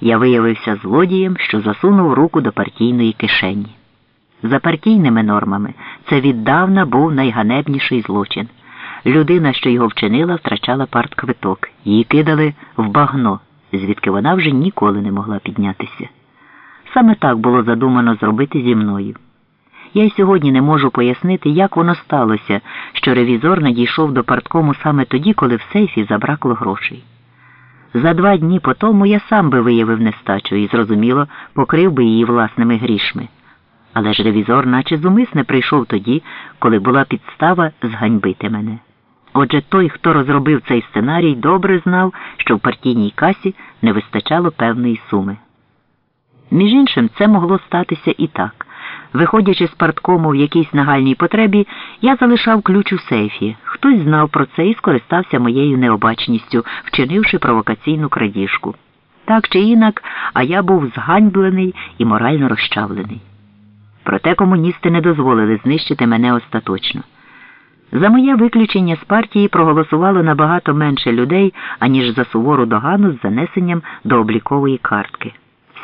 Я виявився злодієм, що засунув руку до партійної кишені. За партійними нормами це віддавна був найганебніший злочин. Людина, що його вчинила, втрачала партквиток. Її кидали в багно, звідки вона вже ніколи не могла піднятися. Саме так було задумано зробити зі мною. Я й сьогодні не можу пояснити, як воно сталося, що ревізор надійшов до парткому саме тоді, коли в сейфі забракло грошей. За два дні по тому я сам би виявив нестачу і, зрозуміло, покрив би її власними грішми. Але ж ревізор наче зумисне прийшов тоді, коли була підстава зганьбити мене. Отже, той, хто розробив цей сценарій, добре знав, що в партійній касі не вистачало певної суми. Між іншим, це могло статися і так. Виходячи з парткому в якійсь нагальній потребі, я залишав ключ у сейфі. Хтось знав про це і скористався моєю необачністю, вчинивши провокаційну крадіжку. Так чи інак, а я був зганьблений і морально розчавлений. Проте комуністи не дозволили знищити мене остаточно. За моє виключення з партії проголосувало набагато менше людей, аніж за сувору догану з занесенням до облікової картки.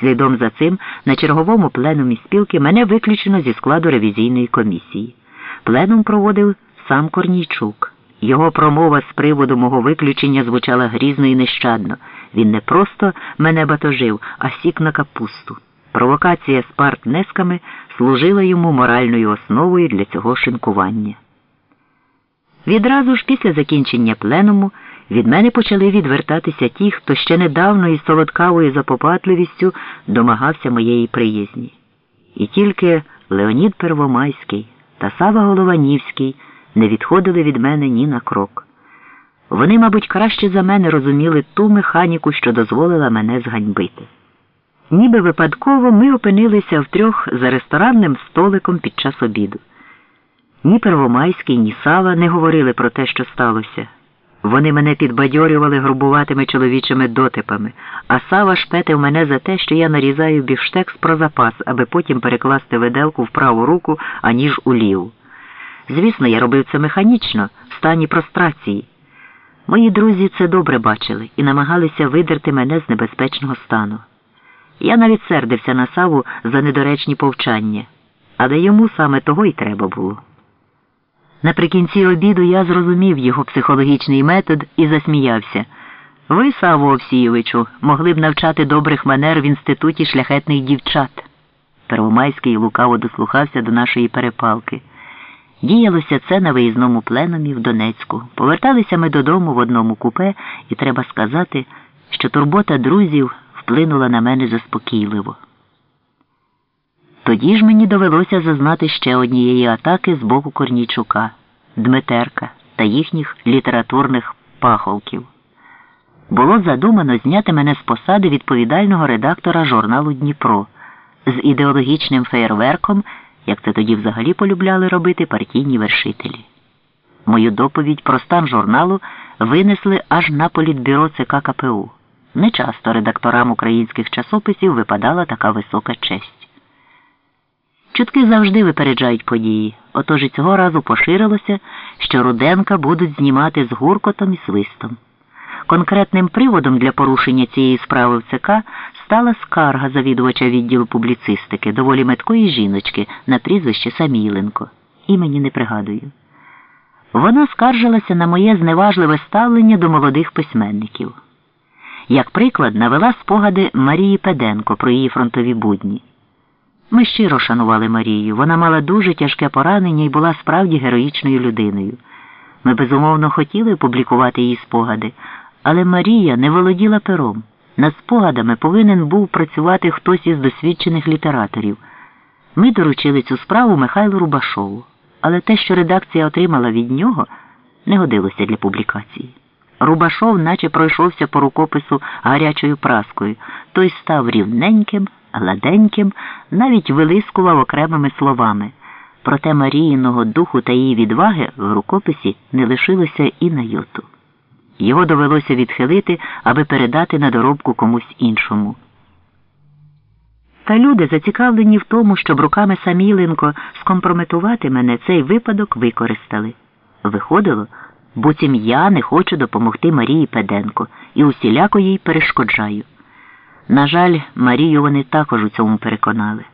Слідом за цим на черговому пленумі спілки мене виключено зі складу ревізійної комісії. Пленум проводив сам Корнійчук. Його промова з приводу мого виключення звучала грізно і нещадно. Він не просто мене батожив, а сік на капусту. Провокація з партнесками служила йому моральною основою для цього шинкування. Відразу ж після закінчення пленуму від мене почали відвертатися ті, хто ще недавно із солодкавою запопатливістю домагався моєї приязні. І тільки Леонід Первомайський та Сава Голованівський не відходили від мене ні на крок. Вони, мабуть, краще за мене розуміли ту механіку, що дозволила мене зганьбити. Ніби випадково ми опинилися втрьох за ресторанним столиком під час обіду. Ні Первомайський, ні Сава не говорили про те, що сталося. Вони мене підбадьорювали грубуватими чоловічими дотипами, а Сава шпетив мене за те, що я нарізаю бівштекс про запас, аби потім перекласти виделку в праву руку, аніж у ліву. Звісно, я робив це механічно, в стані прострації. Мої друзі це добре бачили і намагалися видерти мене з небезпечного стану. Я навіть сердився на Саву за недоречні повчання, але йому саме того й треба було. Наприкінці обіду я зрозумів його психологічний метод і засміявся. Ви, Саво Овсійовичу, могли б навчати добрих манер в інституті шляхетних дівчат. Первомайський лукаво дослухався до нашої перепалки. Діялося це на виїзному пленумі в Донецьку. Поверталися ми додому в одному купе, і треба сказати, що турбота друзів вплинула на мене заспокійливо. Тоді ж мені довелося зазнати ще однієї атаки з боку Корнійчука, Дмитерка та їхніх літературних пахолків. Було задумано зняти мене з посади відповідального редактора журналу Дніпро з ідеологічним феєрверком, як це тоді взагалі полюбляли робити партійні вершителі. Мою доповідь про стан журналу винесли аж на політбюро ЦК КПУ. Нечасто редакторам українських часописів випадала така висока честь. Чутки завжди випереджають події, отож і цього разу поширилося, що Руденка будуть знімати з гуркотом і свистом. Конкретним приводом для порушення цієї справи в ЦК стала скарга завідувача відділу публіцистики, доволі меткої жіночки на прізвище Саміленко. Імені не пригадую. Вона скаржилася на моє зневажливе ставлення до молодих письменників. Як приклад, навела спогади Марії Педенко про її фронтові будні. Ми щиро шанували Марію. Вона мала дуже тяжке поранення і була справді героїчною людиною. Ми безумовно хотіли опублікувати її спогади, але Марія не володіла пером. Над спогадами повинен був працювати хтось із досвідчених літераторів. Ми доручили цю справу Михайлу Рубашову, але те, що редакція отримала від нього, не годилося для публікації. Рубашов наче пройшовся по рукопису гарячою праскою, той став рівненьким гладеньким, навіть вилискував окремими словами. Проте Маріїного духу та її відваги в рукописі не лишилося і на йоту. Його довелося відхилити, аби передати на доробку комусь іншому. Та люди, зацікавлені в тому, щоб руками Саміленко скомпрометувати мене, цей випадок використали. Виходило, буцім я не хочу допомогти Марії Педенко і усіляко їй перешкоджаю. На жаль, Марію вони також у цьому переконали.